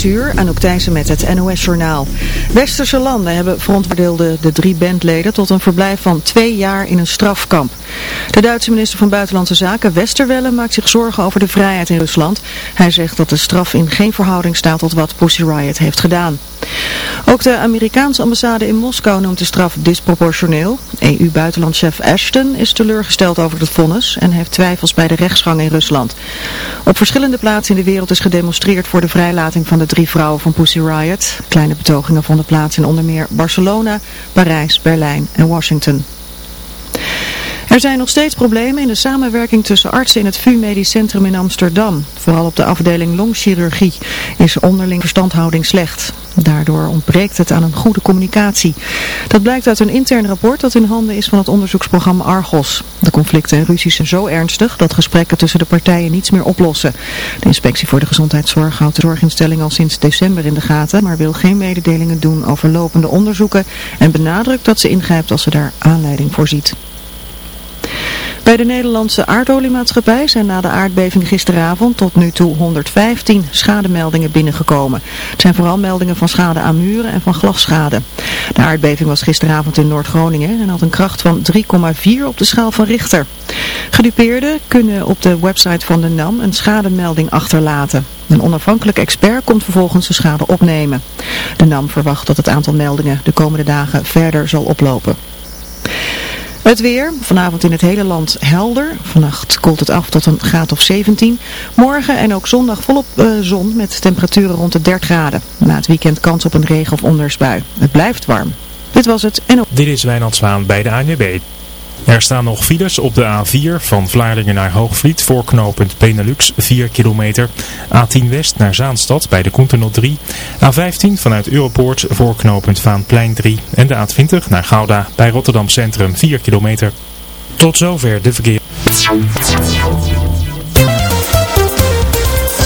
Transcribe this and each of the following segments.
6 uur, Anouk Thijssen met het NOS-journaal. Westerse landen hebben verontwaardeelde de drie bandleden tot een verblijf van twee jaar in een strafkamp. De Duitse minister van Buitenlandse Zaken, Westerwelle, maakt zich zorgen over de vrijheid in Rusland. Hij zegt dat de straf in geen verhouding staat tot wat Pussy Riot heeft gedaan. Ook de Amerikaanse ambassade in Moskou noemt de straf disproportioneel. EU-buitenlandchef Ashton is teleurgesteld over het vonnis en heeft twijfels bij de rechtsgang in Rusland. Op verschillende plaatsen in de wereld is gedemonstreerd voor de vrijlating van de drie vrouwen van Pussy Riot. Kleine betogingen vonden plaats in onder meer Barcelona, Parijs, Berlijn en Washington. Er zijn nog steeds problemen in de samenwerking tussen artsen in het VU Medisch Centrum in Amsterdam. Vooral op de afdeling longchirurgie is onderling verstandhouding slecht. Daardoor ontbreekt het aan een goede communicatie. Dat blijkt uit een intern rapport dat in handen is van het onderzoeksprogramma Argos. De conflicten en ruzies zijn zo ernstig dat gesprekken tussen de partijen niets meer oplossen. De inspectie voor de gezondheidszorg houdt de zorginstelling al sinds december in de gaten, maar wil geen mededelingen doen over lopende onderzoeken en benadrukt dat ze ingrijpt als ze daar aanleiding voor ziet. Bij de Nederlandse aardoliemaatschappij zijn na de aardbeving gisteravond tot nu toe 115 schademeldingen binnengekomen. Het zijn vooral meldingen van schade aan muren en van glasschade. De aardbeving was gisteravond in Noord-Groningen en had een kracht van 3,4 op de schaal van Richter. Gedupeerden kunnen op de website van de NAM een schademelding achterlaten. Een onafhankelijk expert komt vervolgens de schade opnemen. De NAM verwacht dat het aantal meldingen de komende dagen verder zal oplopen. Het weer, vanavond in het hele land helder. Vannacht koelt het af tot een graad of 17. Morgen en ook zondag volop uh, zon met temperaturen rond de 30 graden. Na het weekend kans op een regen- of ondersbui. Het blijft warm. Dit was het en... Dit is Wijnand Zwaan bij de ANWB. Er staan nog files op de A4 van Vlaardingen naar Hoogvliet voor knooppunt Benelux 4 kilometer. A10 West naar Zaanstad bij de Koentenot 3. A15 vanuit Europoort voor knooppunt Vaanplein 3. En de A20 naar Gouda bij Rotterdam Centrum 4 kilometer. Tot zover de verkeer.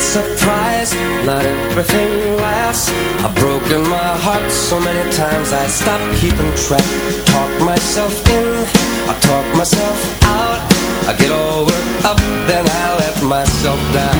Not surprised, not everything lasts I've broken my heart so many times I stopped keeping track. Talk myself in, I talk myself out. I get all worked up, then I let myself down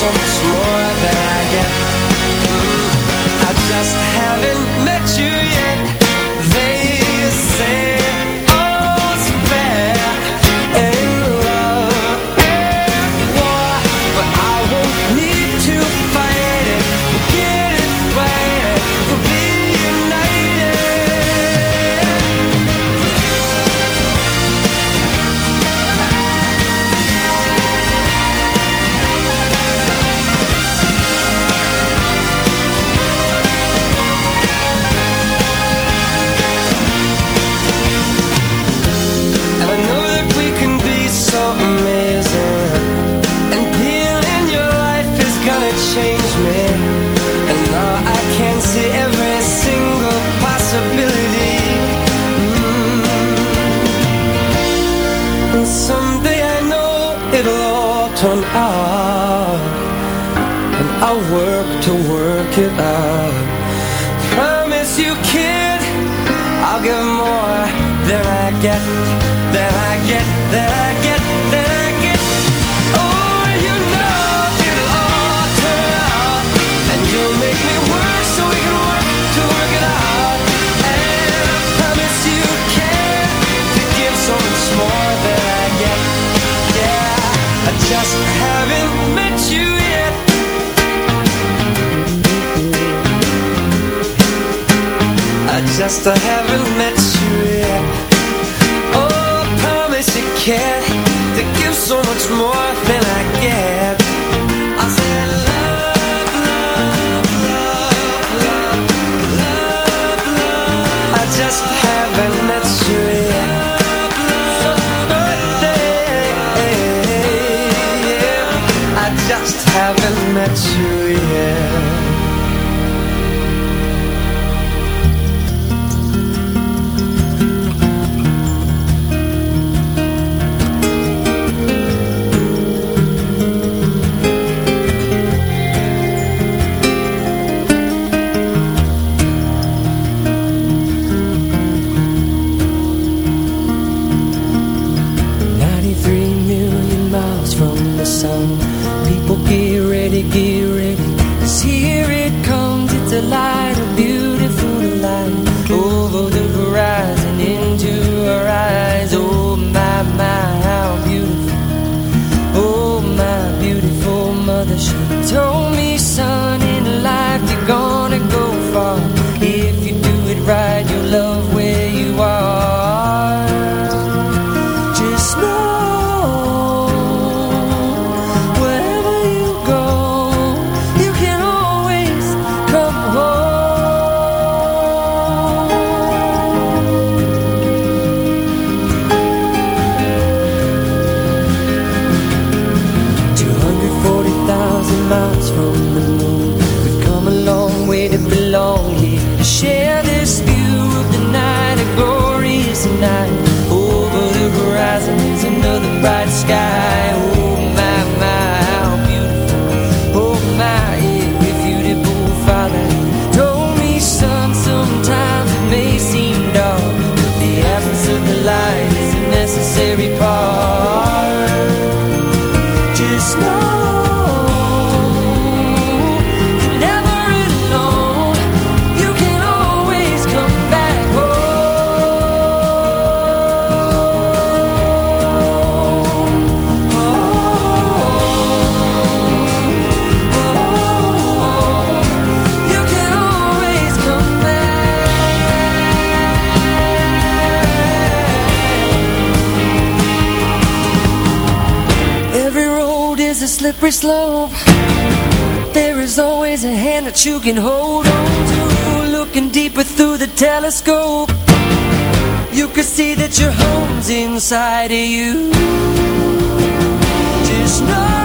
some I haven't met slope There is always a hand that you can hold on to. Looking deeper through the telescope You can see that your home's inside of you. Just know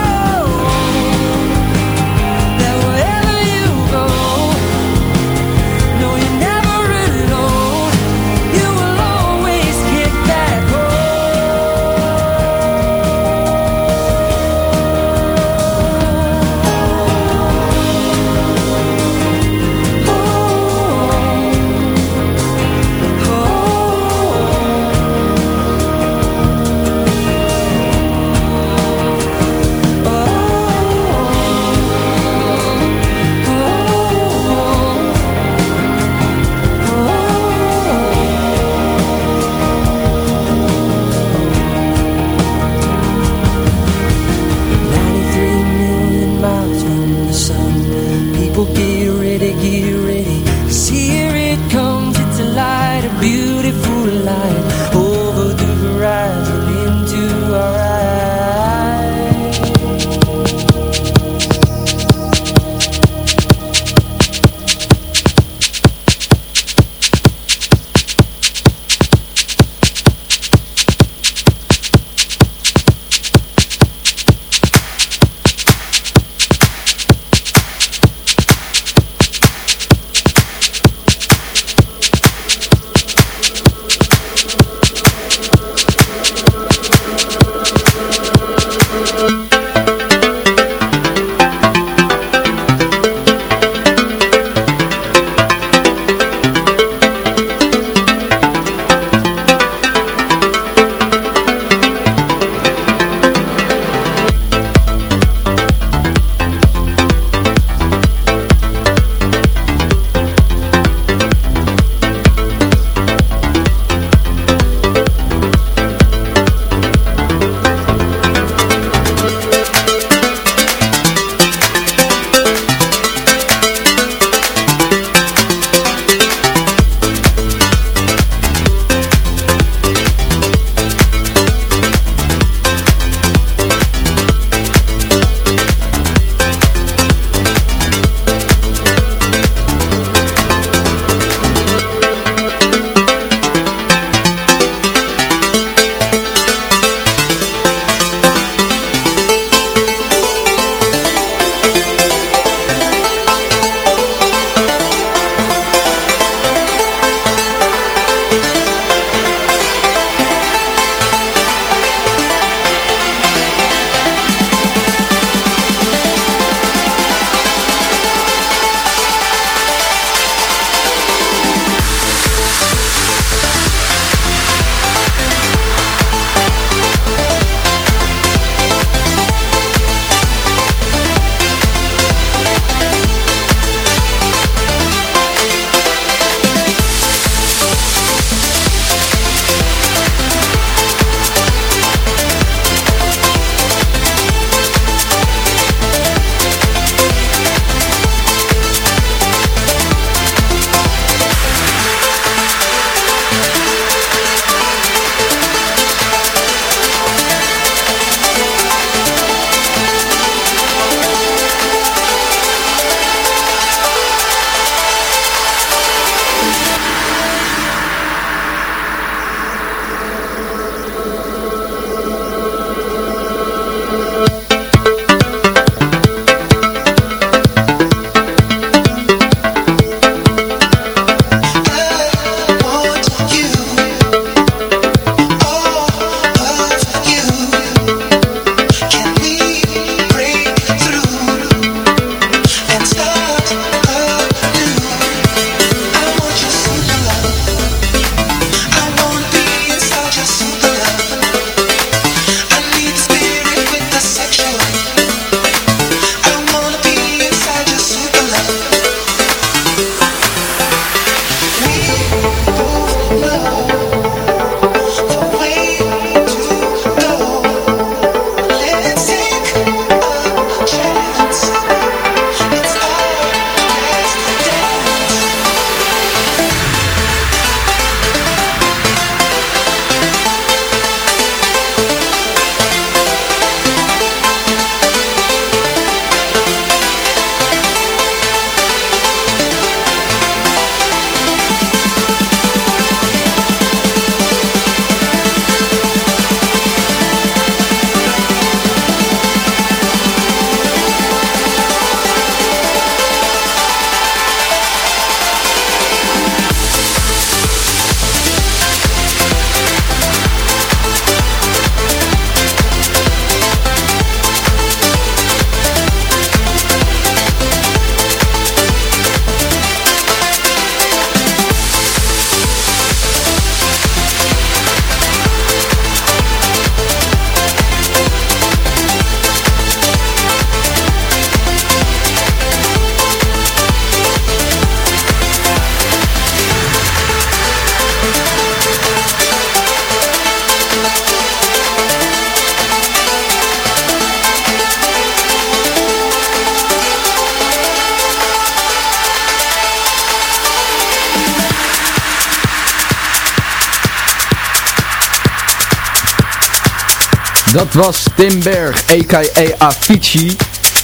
Dat was Tim Berg, a.k.a. Avicii,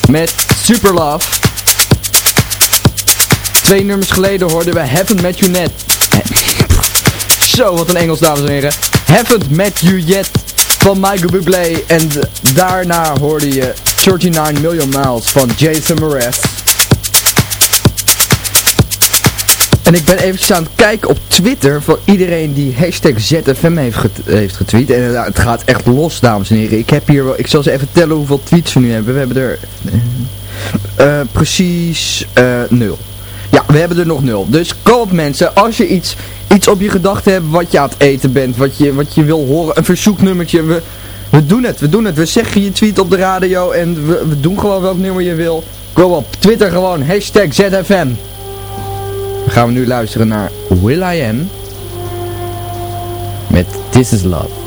met Super Love. Twee nummers geleden hoorden we Haven't Met You Net. Zo, wat een Engels, dames en heren. Haven't Met You Yet van Michael Bublé. En daarna hoorde je 39 Million Miles van Jason Mraz. En ik ben even aan het kijken op Twitter van iedereen die hashtag ZFM heeft, heeft getweet. En uh, het gaat echt los, dames en heren. Ik heb hier wel, ik zal ze even tellen hoeveel tweets we nu hebben. We hebben er uh, precies uh, nul. Ja, we hebben er nog nul. Dus kom op mensen, als je iets, iets op je gedachten hebt wat je aan het eten bent, wat je, wat je wil horen, een verzoeknummertje. We, we doen het, we doen het. We zeggen je tweet op de radio en we, doen gewoon welk nummer je wil. Kom op, Twitter gewoon, hashtag ZFM. Gaan we nu luisteren naar Will I Am met This Is Love.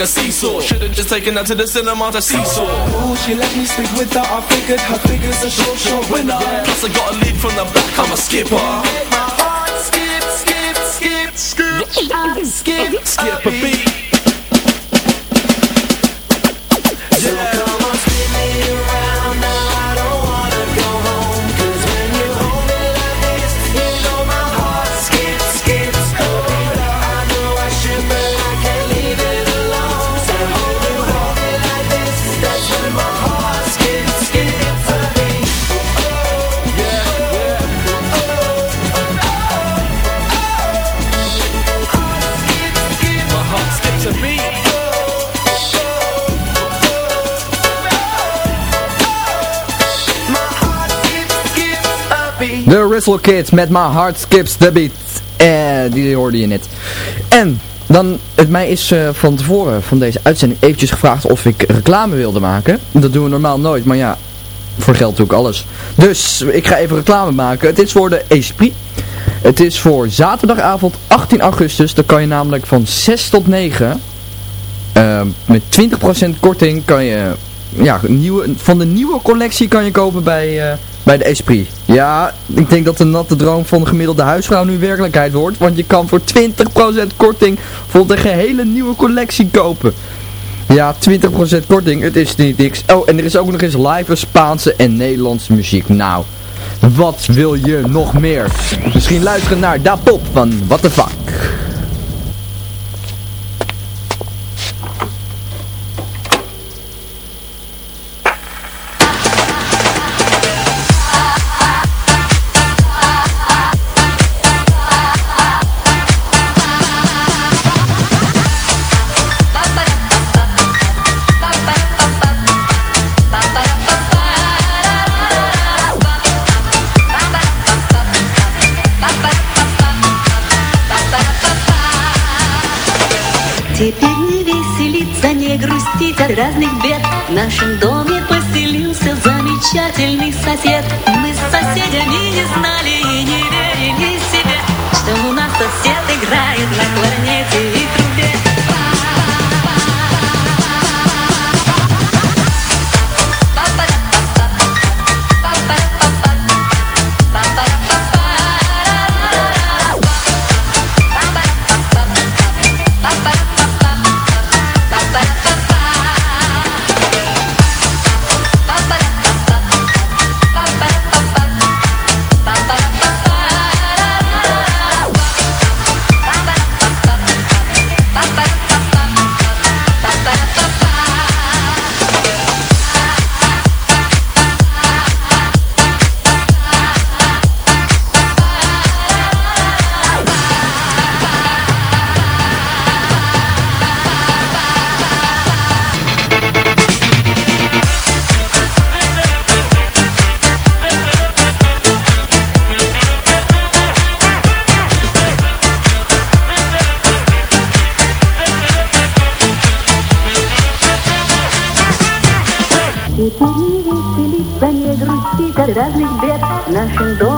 Like a seesaw. Should've just taken her to the cinema to seesaw. Ooh, she let me sleep with her. I figured her figure's a short, short winner. Yeah. Plus I got a lead from the back. I'm a skipper. Make my heart skip, skip, skip, skip, skip, skip a beat. The Whistle Kids met My Heart Skips the Beat. Eh, die hoorde je net. En dan, het mij is uh, van tevoren van deze uitzending eventjes gevraagd of ik reclame wilde maken. Dat doen we normaal nooit, maar ja, voor geld doe ik alles. Dus ik ga even reclame maken. Het is voor de Esprit. Het is voor zaterdagavond 18 augustus. Dan kan je namelijk van 6 tot 9 uh, met 20% korting kan je ja, nieuwe, van de nieuwe collectie kan je kopen bij, uh, bij de Esprit. Ja, ik denk dat de natte droom van de gemiddelde huisvrouw nu werkelijkheid wordt. Want je kan voor 20% korting voor de gehele nieuwe collectie kopen. Ja, 20% korting, het is niet niks. Oh, en er is ook nog eens live Spaanse en Nederlandse muziek. Nou, wat wil je nog meer? Misschien luisteren naar Da Pop van What the Fuck. Разных бед. В нашем доме поселился замечательный сосед 很多。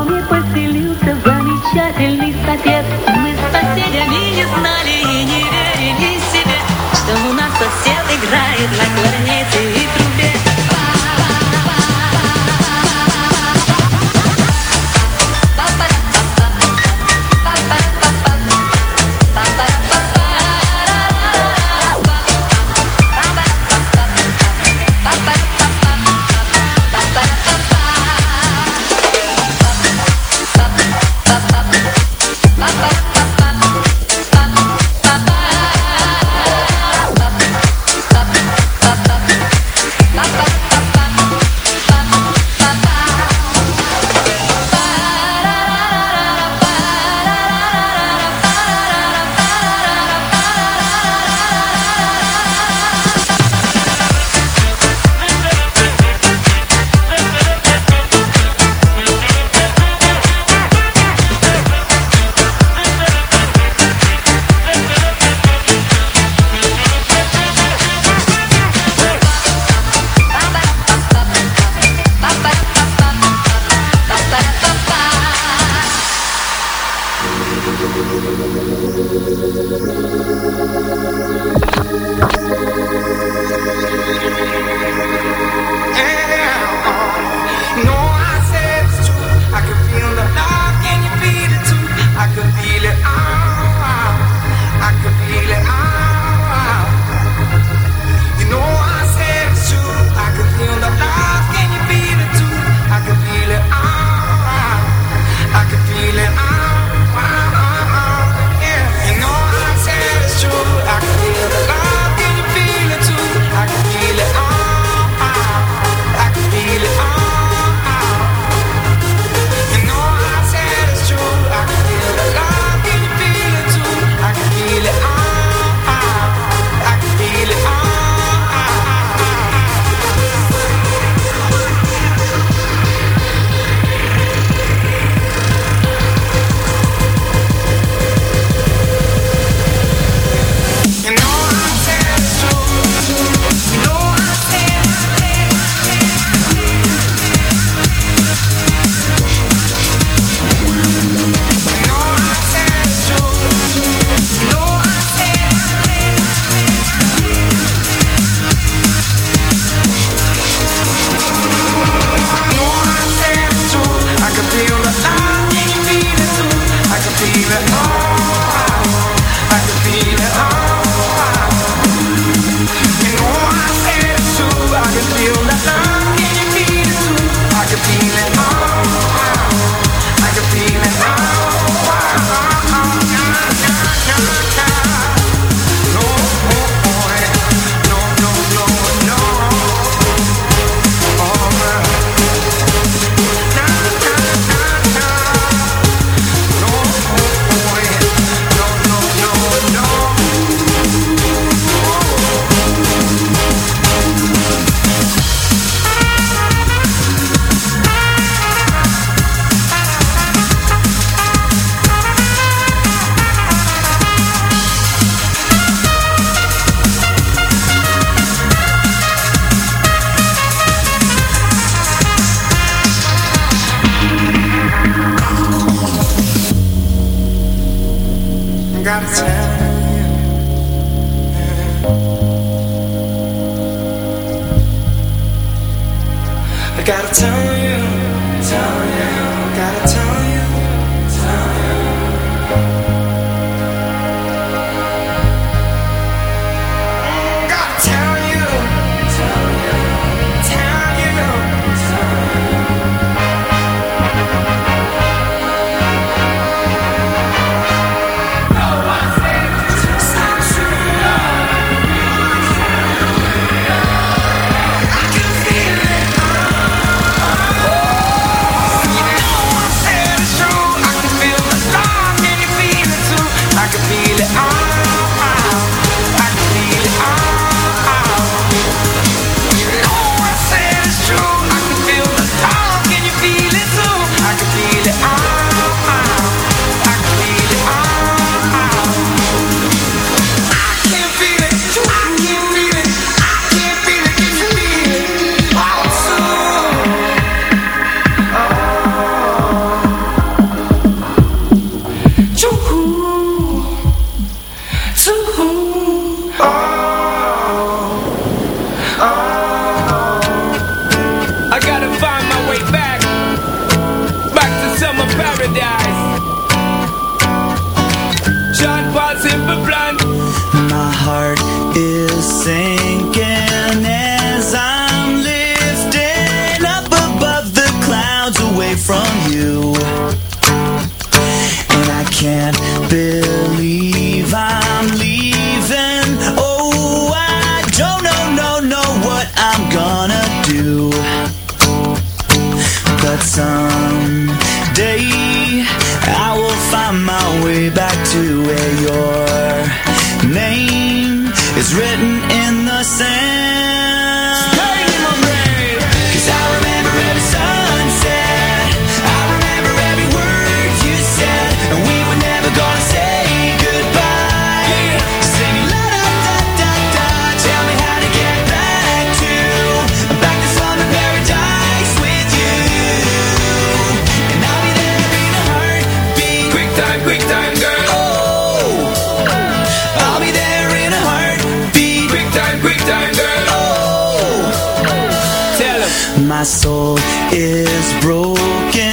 My soul is broken.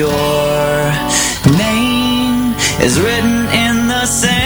Your name is written in the sand.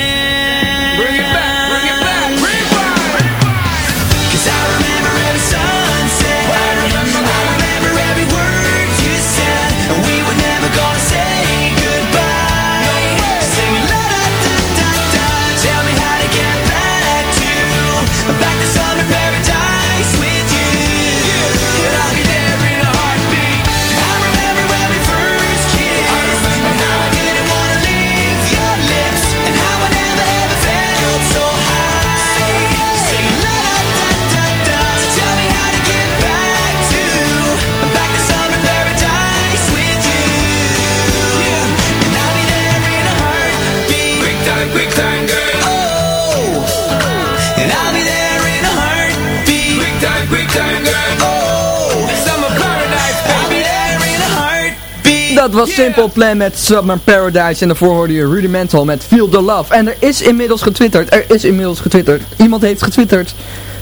Simple Plan met Summer Paradise en daarvoor hoorde je Rudimental met Feel the Love. En er is inmiddels getwitterd, er is inmiddels getwitterd, iemand heeft getwitterd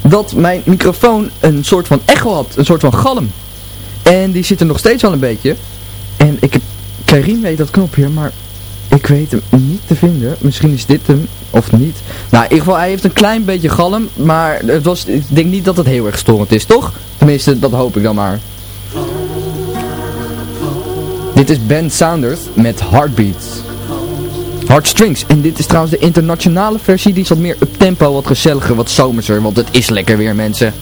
dat mijn microfoon een soort van echo had, een soort van galm. En die zit er nog steeds wel een beetje. En ik heb, Karin weet dat knopje, maar ik weet hem niet te vinden. Misschien is dit hem, of niet. Nou, in ieder geval, hij heeft een klein beetje galm, maar het was, ik denk niet dat het heel erg storend is, toch? Tenminste, dat hoop ik dan maar. Dit is Ben Saunders met Heartbeats. Heartstrings. En dit is trouwens de internationale versie. Die is wat meer up tempo, wat gezelliger, wat zomerser. Want het is lekker weer mensen.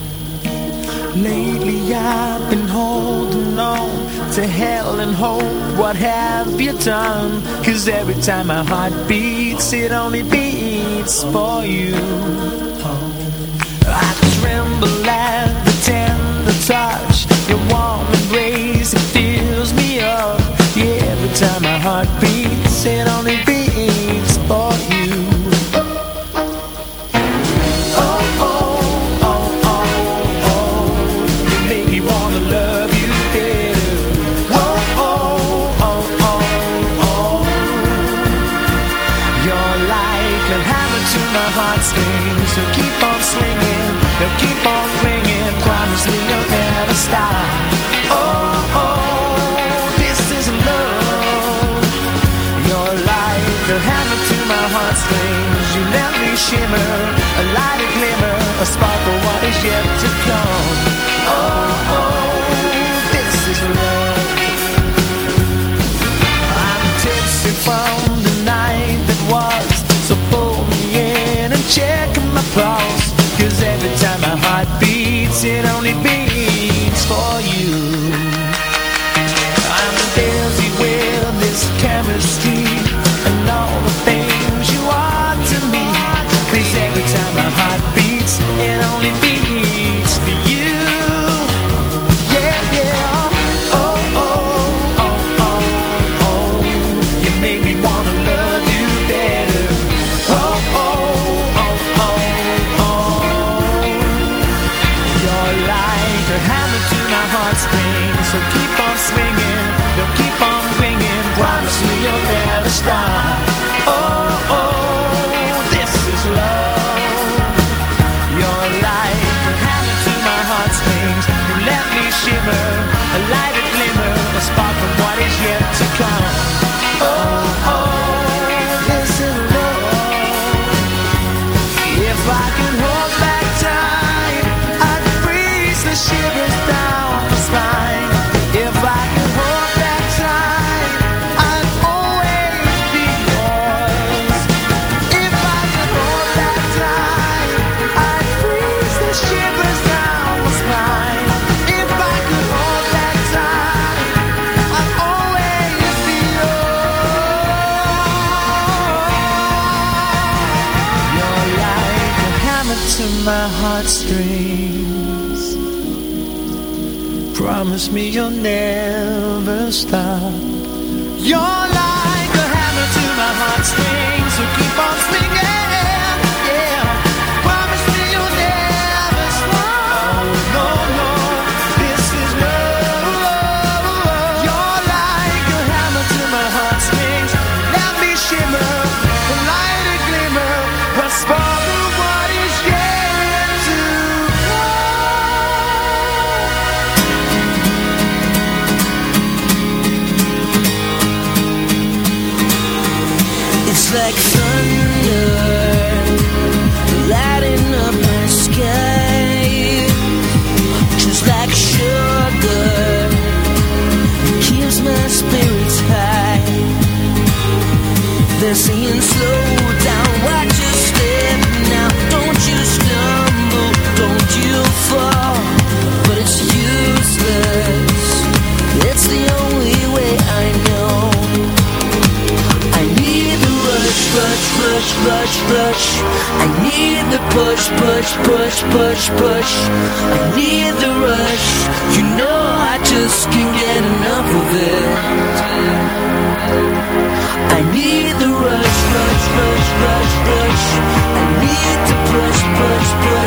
Lately I've been holding on to hell and hope. What have you done? Cause every time my heart beats, it only beats for you. I tremble at the tender touch. Your warm embrace, every time my heart beats, it only beats for you. Oh, oh, oh, oh, oh. You make me wanna love you better. Oh, oh, oh, oh, oh. You're like a hammer to my. So keep on swinging, keep on ringing. Promise me you'll never stop. My heartstrings. You let me shimmer, a light, a glimmer, a spark of what is yet to come. Oh, oh, this is love. I'm tipsy from the night that was So pull me in and check my pulse Cause every time my heart beats It only beats for you I'm busy with this chemistry Promise me you'll never stop. You're like a hammer to my heart's rush, rush. I need the push, push, push, push, push. I need the rush. You know I just can't get enough of it. I need the rush, rush, rush, rush, rush. I need to push, push, push.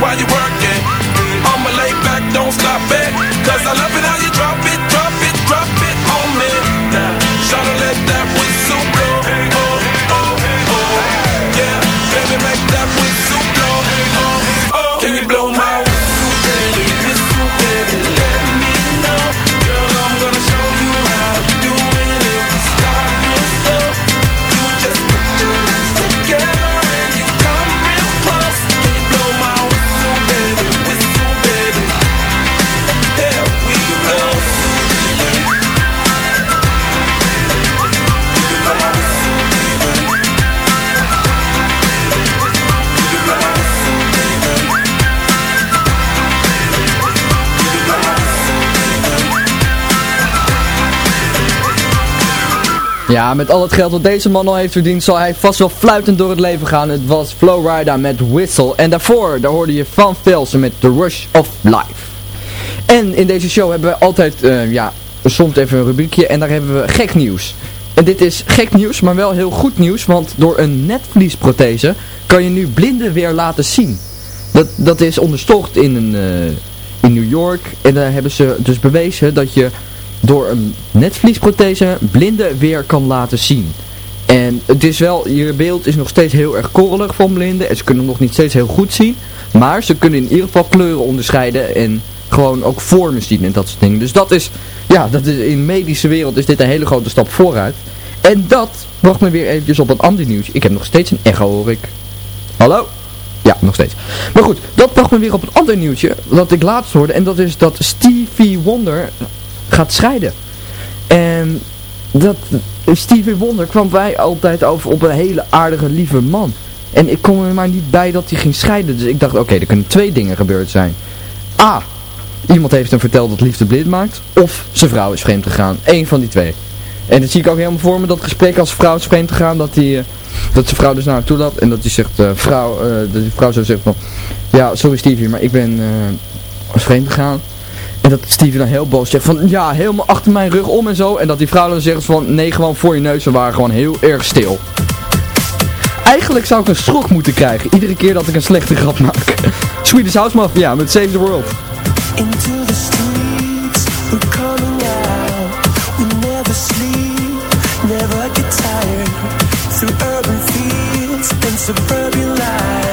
While you work it. I'ma lay back, don't stop it. Cause I love it how you drop Ja, met al het geld wat deze man al heeft verdiend, zal hij vast wel fluitend door het leven gaan. Het was Flowrider met Whistle. En daarvoor, daar hoorde je Van Velsen met The Rush of Life. En in deze show hebben we altijd, eh, ja, soms even een rubriekje en daar hebben we gek nieuws. En dit is gek nieuws, maar wel heel goed nieuws, want door een netvliesprothese kan je nu blinden weer laten zien. Dat, dat is onderzocht in, een, eh, in New York en daar hebben ze dus bewezen dat je door een netvliesprothese blinden weer kan laten zien. En het is wel, je beeld is nog steeds heel erg korrelig van blinden en ze kunnen nog niet steeds heel goed zien. Maar ze kunnen in ieder geval kleuren onderscheiden en gewoon ook vormen zien en dat soort dingen. Dus dat is, ja, dat is, in de medische wereld is dit een hele grote stap vooruit. En dat bracht me weer eventjes op een ander nieuws. Ik heb nog steeds een echo hoor ik. Hallo? Ja, nog steeds. Maar goed, dat bracht me weer op een ander nieuwtje, wat ik laatst hoorde. En dat is dat Stevie Wonder gaat scheiden. En dat Stevie Wonder kwam wij altijd over op een hele aardige, lieve man. En ik kom er maar niet bij dat hij ging scheiden. Dus ik dacht, oké, er kunnen twee dingen gebeurd zijn. A. Iemand heeft hem verteld dat liefde blind maakt. Of zijn vrouw is vreemd gegaan. Eén van die twee. En dat zie ik ook helemaal voor me, dat gesprek als vrouw is vreemd gegaan. Dat, die, eh, dat zijn vrouw dus naar hem toe laat. En dat hij zegt, eh, vrouw, eh, dat die vrouw zo zegt van... Ja, sorry Stevie, maar ik ben uh, vreemd gegaan. En dat Stevie dan heel boos zegt van, ja, helemaal achter mijn rug om en zo. En dat die vrouw dan zegt van, nee, gewoon voor je neus. We waren gewoon heel erg stil. Eigenlijk zou ik een schok moeten krijgen, iedere keer dat ik een slechte grap maak. Swedish House Mafia met Save the World. Into the streets, we're coming out. We never sleep, never get tired. Through urban fields and suburban life.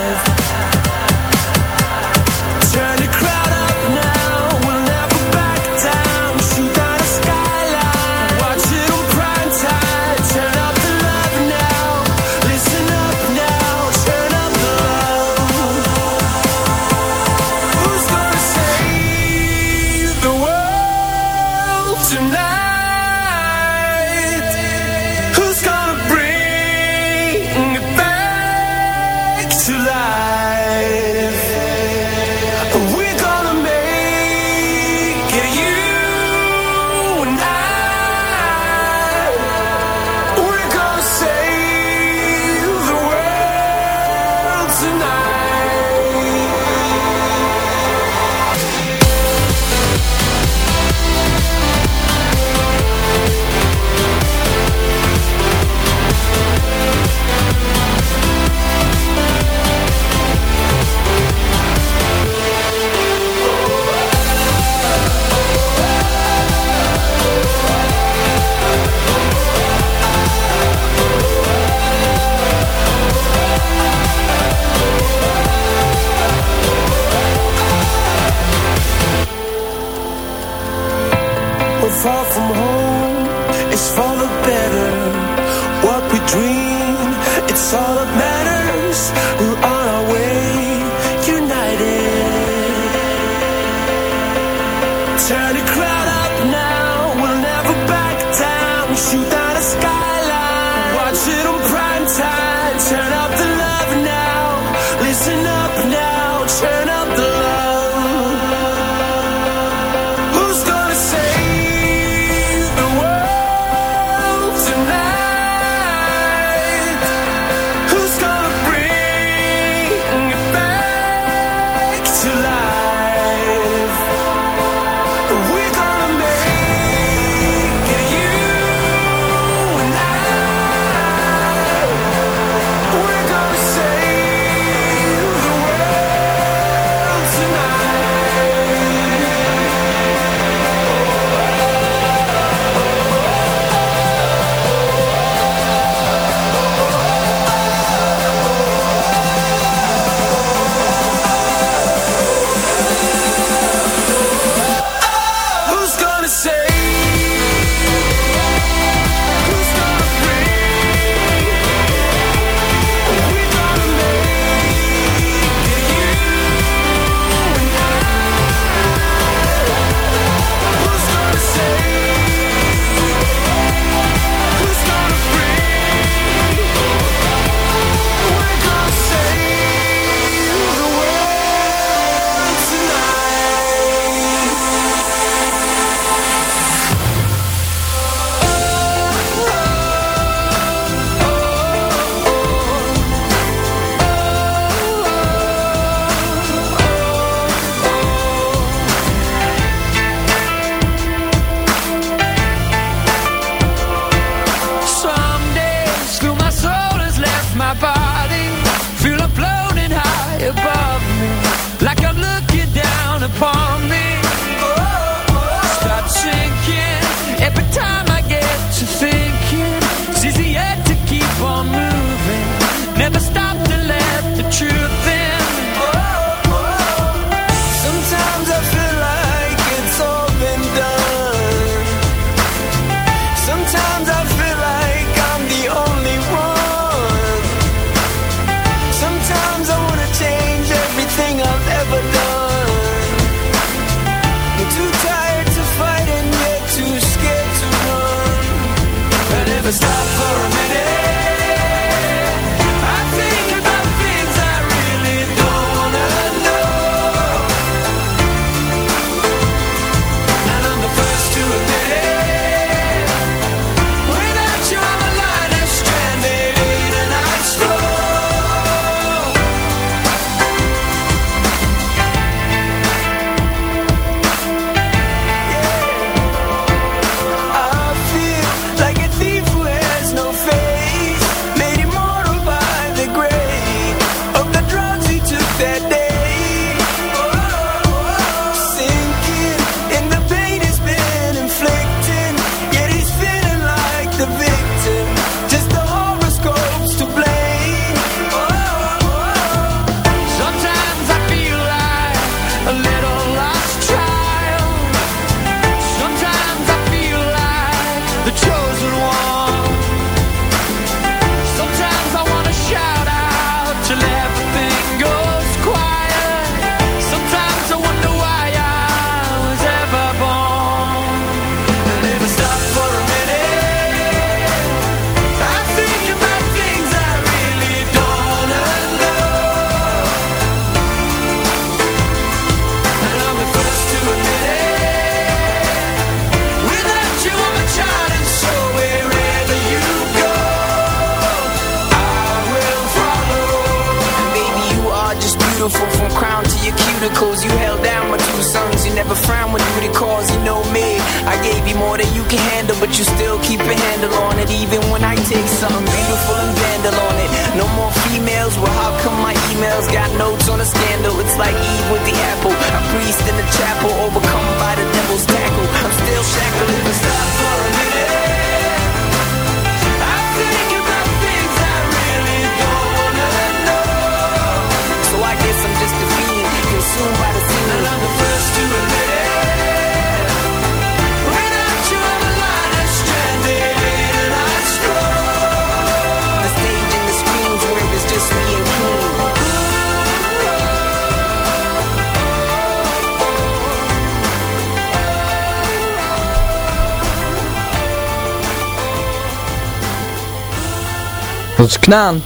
Dat is Knaan.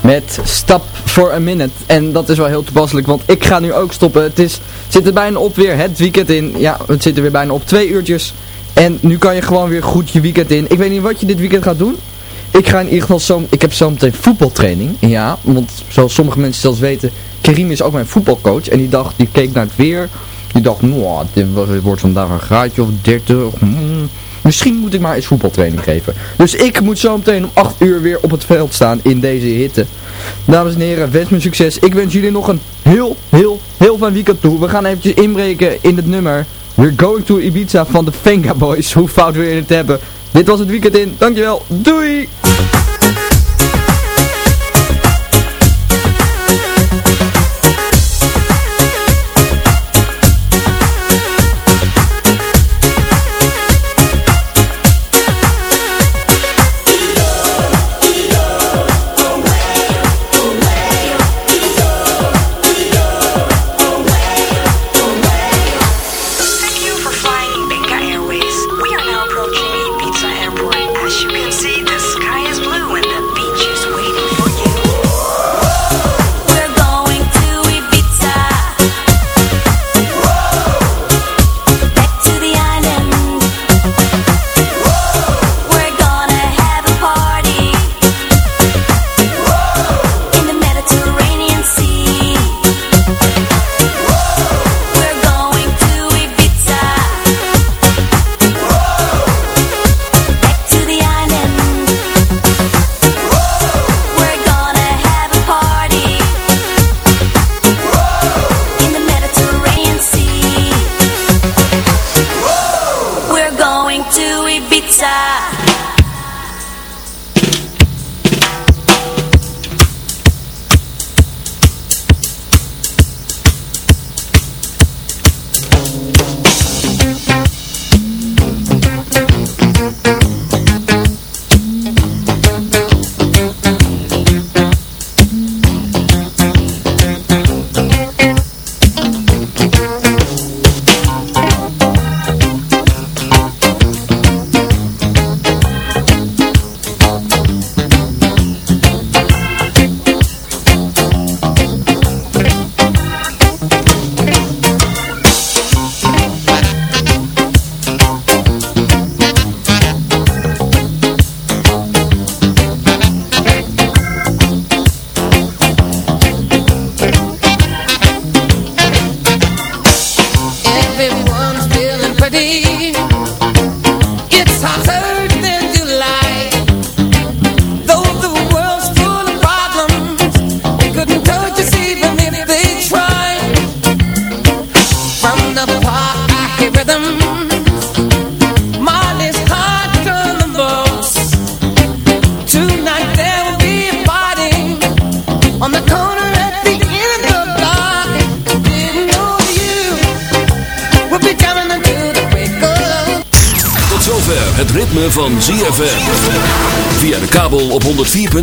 Met Stap for a Minute. En dat is wel heel toepasselijk, want ik ga nu ook stoppen. Het is, zit er bijna op weer het weekend in. Ja, het zit er weer bijna op twee uurtjes. En nu kan je gewoon weer goed je weekend in. Ik weet niet wat je dit weekend gaat doen. Ik ga in ieder geval zo... Ik heb zo meteen voetbaltraining. Ja, want zoals sommige mensen zelfs weten... Karim is ook mijn voetbalcoach. En die dacht, die keek naar het weer. Die dacht, nou, dit wordt vandaag een graadje of 30. Hmm. Misschien moet ik maar eens voetbaltraining geven. Dus ik moet zo meteen om 8 uur weer op het veld staan in deze hitte. Dames en heren, wens me succes. Ik wens jullie nog een heel, heel, heel fijn weekend toe. We gaan eventjes inbreken in het nummer. We're going to Ibiza van de Venga Boys. Hoe fout wil je het hebben? Dit was het weekend in. Dankjewel. Doei!